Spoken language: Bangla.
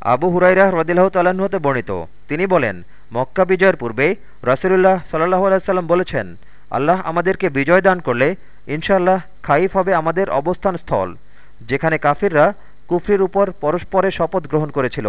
আবু হুরাইরা রদিল্লাহ তাল্লাহ্ন হতে বর্ণিত। তিনি বলেন, মক্কা বিজয়ের পূর্বে রাসুলুল্লাহ সাল্লাহ আলাইসাল্লাম বলেছেন, আল্লাহ আমাদেরকে বিজয় দান করলে ইনশাআল্লাহ খাইফ হবে আমাদের অবস্থান স্থল যেখানে কাফিররা কুফরির উপর পরস্পরে শপথ গ্রহণ করেছিল।